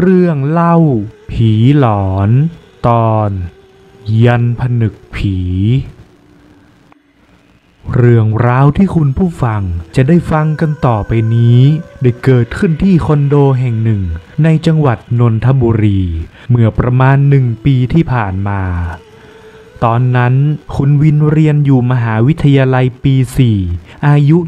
เรื่องเล่า ผีหลอน ตอน ยันผนึกผี เรื่องราวที่คุณผู้ฟังจะได้ฟังกันต่อไปนี้ ได้เกิดขึ้นที่คอนโดแห่งหนึ่ง ในจังหวัดนนทบุรี เมื่อประมาณหนึ่งปีที่ผ่านมา ตอนนั้นคุณวินเรียนอยู่มหาวิทยาลัยปี 4 อายุ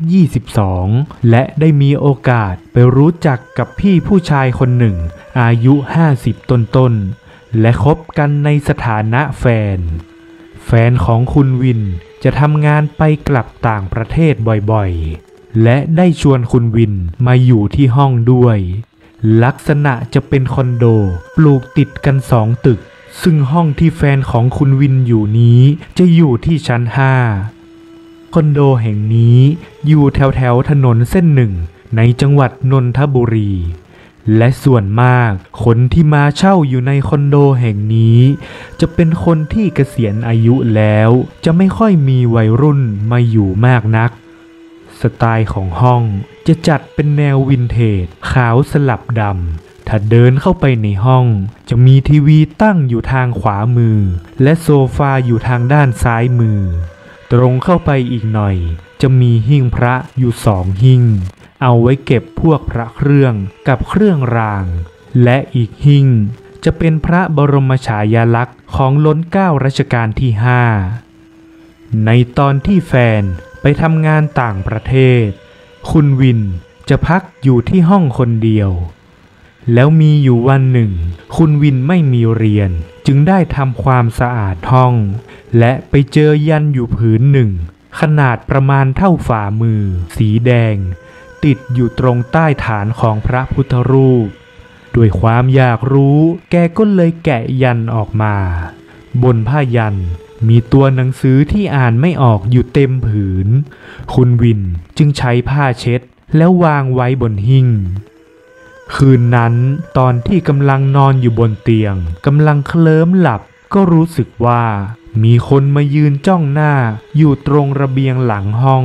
22 และได้มีโอกาสไปรู้จักกับพี่ผู้ชายคนหนึ่ง อายุ 50 ต้นๆและคบกันในสถานะแฟน แฟนของคุณวินจะทำงานไปกลับต่างประเทศบ่อยๆ และได้ชวนคุณวินมาอยู่ที่ห้องด้วย ลักษณะจะเป็นคอนโดปลูกติดกันสองตึก ซึ่งห้องที่แฟนของคุณวินอยู่นี้จะอยู่ที่ชั้น5คอนโดแห่งนี้อยู่แถวแถวถนนเส้นหนึ่งในจังหวัดนนทบุรี และส่วนมากคนที่มาเช่าอยู่ในคอนโดแห่งนี้ จะเป็นคนที่เกษียณอายุแล้ว จะไม่ค่อยมีวัยรุ่นมาอยู่มากนัก สไตล์ของห้องจะจัดเป็นแนววินเทจขาวสลับดำถ้าเดินเข้าไปในห้อง จะมีทีวีตั้งอยู่ทางขวามือ และโซฟาอยู่ทางด้านซ้ายมือ ตรงเข้าไปอีกหน่อย จะมีหิ้งพระอยู่สองหิ้ง เอาไว้เก็บพวกพระเครื่องกับเครื่องราง และอีกหิ้งจะเป็นพระบรมฉายาลักษณ์ของล้นเก้ารัชกาลที่ห้าในตอนที่แฟนไปทำงานต่างประเทศ คุณวินจะพักอยู่ที่ห้องคนเดียว แล้วมีอยู่วันหนึ่ง คุณวินไม่มีเรียนจึงได้ทำความสะอาดห้อง และไปเจอยันอยู่ผืนหนึ่ง ขนาดประมาณเท่าฝ่ามือ สีแดง ติดอยู่ตรงใต้ฐานของพระพุทธรูป ด้วยความอยากรู้แกก็เลยแกะยันออกมา บนผ้ายันมีตัวหนังสือที่อ่านไม่ออกอยู่เต็มผืน คุณวินจึงใช้ผ้าเช็ดแล้ววางไว้บนหิ้ง คืนนั้นตอนที่กำลังนอนอยู่บนเตียงกำลังเคลิ้มหลับก็รู้สึกว่ามีคนมายืนจ้องหน้าอยู่ตรงระเบียงหลังห้อง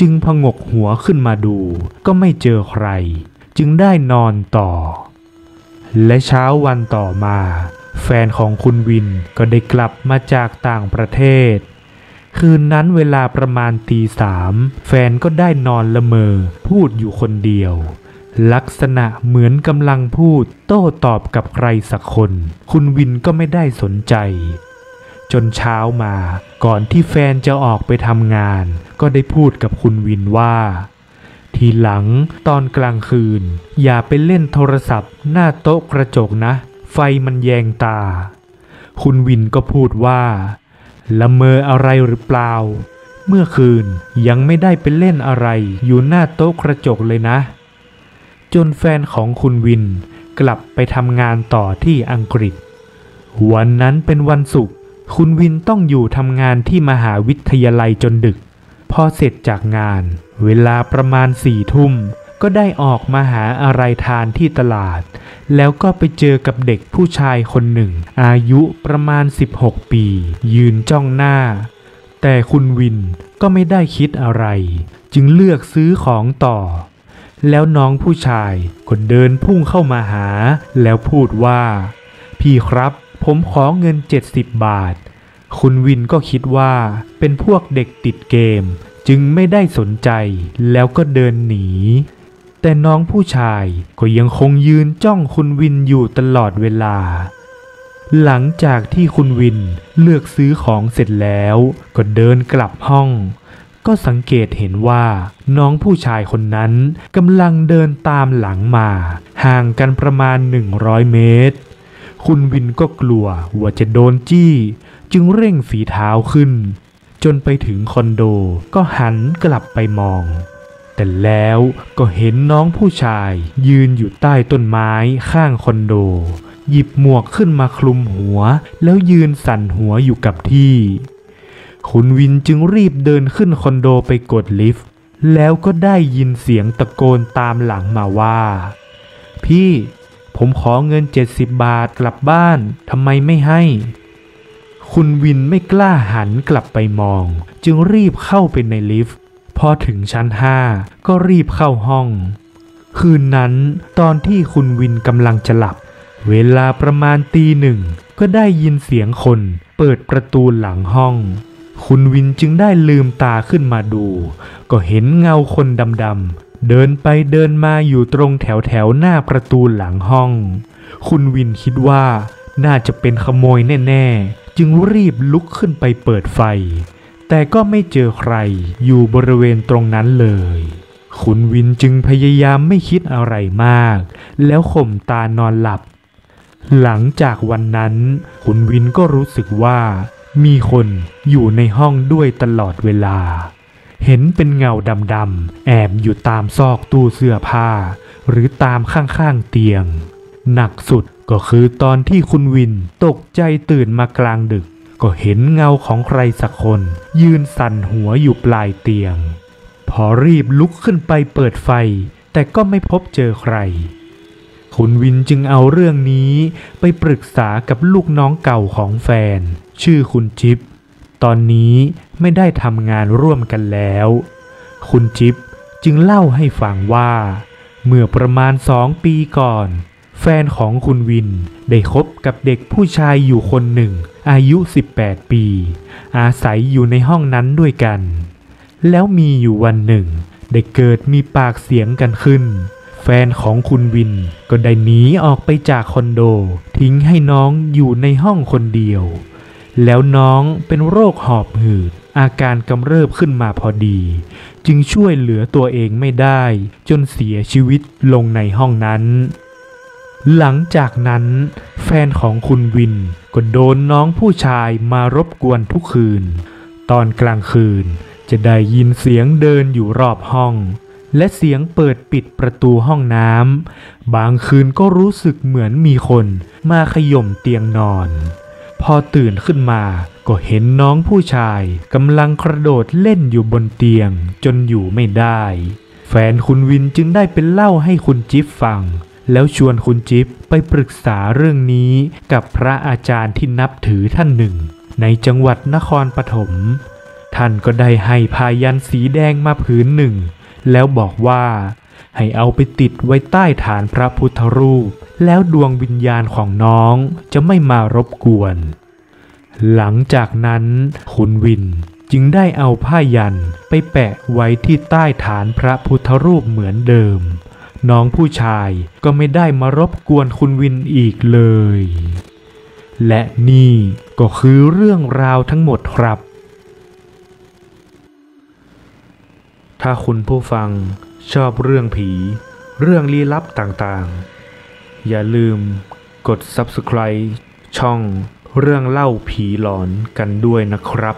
จึงพงกหัวขึ้นมาดูก็ไม่เจอใคร จึงได้นอนต่อ และเช้าวันต่อมา แฟนของคุณวินก็ได้กลับมาจากต่างประเทศ คืนนั้นเวลาประมาณตีสามแฟนก็ได้นอนละเมอ พูดอยู่คนเดียว ลักษณะเหมือนกำลังพูด โต้ตอบกับใครสักคน คุณวินก็ไม่ได้สนใจ จนเช้ามา ก่อนที่แฟนจะออกไปทำงาน ก็ได้พูดกับคุณวินว่า ทีหลังตอนกลางคืน อย่าไปเล่นโทรศัพท์ หน้าโต๊ะกระจกนะ ไฟมันแยงตา คุณวินก็พูดว่าละเมออะไรหรือเปล่า เมื่อคืนยังไม่ได้ไปเล่นอะไร อยู่หน้าโต๊ะกระจกเลยนะ จนแฟนของคุณวินกลับไปทำงานต่อที่อังกฤษ วันนั้นเป็นวันศุกร์ คุณวินต้องอยู่ทำงานที่มหาวิทยาลัยจนดึก พอเสร็จจากงาน เวลาประมาณสี่ทุ่ม ก็ได้ออกมาหาอะไรทานที่ตลาด แล้วก็ไปเจอกับเด็กผู้ชายคนหนึ่ง อายุประมาณ 16 ปี ยืนจ้องหน้า แต่คุณวินก็ไม่ได้คิดอะไร จึงเลือกซื้อของต่อ แล้วน้องผู้ชายก็เดินพุ่งเข้ามาหา แล้วพูดว่า พี่ครับ ผมขอเงิน 70 บาท คุณวินก็คิดว่าเป็นพวกเด็กติดเกม จึงไม่ได้สนใจแล้วก็เดินหนี แต่น้องผู้ชายก็ยังคงยืนจ้องคุณวินอยู่ตลอดเวลา หลังจากที่คุณวินเลือกซื้อของเสร็จแล้วก็เดินกลับห้อง ก็สังเกตเห็นว่าน้องผู้ชายคนนั้นกำลังเดินตามหลังมา ห่างกันประมาณ 100 เมตร คุณวินก็กลัวว่าจะโดนจี้ จึงเร่งฝีเท้าขึ้น จนไปถึงคอนโดก็หันกลับไปมอง แต่แล้วก็เห็นน้องผู้ชายยืนอยู่ใต้ต้นไม้ข้างคอนโด หยิบหมวกขึ้นมาคลุมหัว แล้วยืนสั่นหัวอยู่กับที่ คุณวินจึงรีบเดินขึ้นคอนโดไปกดลิฟต์แล้วก็ได้ยินเสียงตะโกนตามหลังมาว่า พี่ ผมขอเงิน 70 บาทกลับบ้านทำไมไม่ให้ คุณวินไม่กล้าหันกลับไปมอง จึงรีบเข้าไปในลิฟต์ พอถึงชั้นห้าก็รีบเข้าห้อง คืนนั้นตอนที่คุณวินกำลังจะหลับ เวลาประมาณตีหนึ่ง ก็ได้ยินเสียงคนเปิดประตูหลังห้อง คุณวินจึงได้ลืมตาขึ้นมาดู ก็เห็นเงาคนดำๆ เดินไปเดินมาอยู่ตรงแถวแถวหน้าประตูหลังห้อง คุณวินคิดว่าน่าจะเป็นขโมยแน่ ๆ จึงรีบลุกขึ้นไปเปิดไฟ แต่ก็ไม่เจอใครอยู่บริเวณตรงนั้นเลย คุณวินจึงพยายามไม่คิดอะไรมาก แล้วข่มตานอนหลับ หลังจากวันนั้น คุณวินก็รู้สึกว่า มีคนอยู่ในห้องด้วยตลอดเวลา เห็นเป็นเงาดำๆแอบอยู่ตามซอกตู้เสื้อผ้า หรือตามข้างๆเตียง หนักสุดก็คือตอนที่คุณวินตกใจตื่นมากลางดึก ก็เห็นเงาของใครสักคน ยืนสั่นหัวอยู่ปลายเตียง พอรีบลุกขึ้นไปเปิดไฟ แต่ก็ไม่พบเจอใคร คุณวินจึงเอาเรื่องนี้ไปปรึกษากับลูกน้องเก่าของแฟน ชื่อคุณจิ๊บ ตอนนี้ไม่ได้ทำงานร่วมกันแล้ว คุณจิ๊บจึงเล่าให้ฟังว่า เมื่อประมาณสองปีก่อน แฟนของคุณวินได้คบกับเด็กผู้ชายอยู่คนหนึ่ง อายุ 18 ปี อาศัยอยู่ในห้องนั้นด้วยกัน แล้วมีอยู่วันหนึ่ง ได้เกิดมีปากเสียงกันขึ้น แฟนของคุณวินก็ได้หนีออกไปจากคอนโด ทิ้งให้น้องอยู่ในห้องคนเดียว แล้วน้องเป็นโรคหอบหืด อาการกำเริบขึ้นมาพอดี จึงช่วยเหลือตัวเองไม่ได้ จนเสียชีวิตลงในห้องนั้น หลังจากนั้น แฟนของคุณวินก็โดนน้องผู้ชายมารบกวนทุกคืน ตอนกลางคืนจะได้ยินเสียงเดินอยู่รอบห้อง และเสียงเปิดปิดประตูห้องน้ำบางคืนก็รู้สึกเหมือนมีคนมาขย่มเตียงนอน พอตื่นขึ้นมาก็เห็นน้องผู้ชายกำลังกระโดดเล่นอยู่บนเตียงจนอยู่ไม่ได้ แฟนคุณวินจึงได้เป็นเล่าให้คุณจิ๊บฟัง แล้วชวนคุณจิ๊บไปปรึกษาเรื่องนี้กับพระอาจารย์ที่นับถือท่านหนึ่ง ในจังหวัดนครปฐม ท่านก็ได้ให้พายันสีแดงมาผืนหนึ่ง แล้วบอกว่า ให้เอาไปติดไว้ใต้ฐานพระพุทธรูป แล้วดวงวิญญาณของน้องจะไม่มารบกวน หลังจากนั้นคุณวินจึงได้เอาผ้ายันไปแปะไว้ที่ใต้ฐานพระพุทธรูปเหมือนเดิม น้องผู้ชายก็ไม่ได้มารบกวนคุณวินอีกเลย และนี่ก็คือเรื่องราวทั้งหมดครับ ถ้าคุณผู้ฟัง ชอบเรื่องผี เรื่องลี้ลับต่างๆ อย่าลืมกด subscribe ช่องเรื่องเล่าผีหลอนกันด้วยนะครับ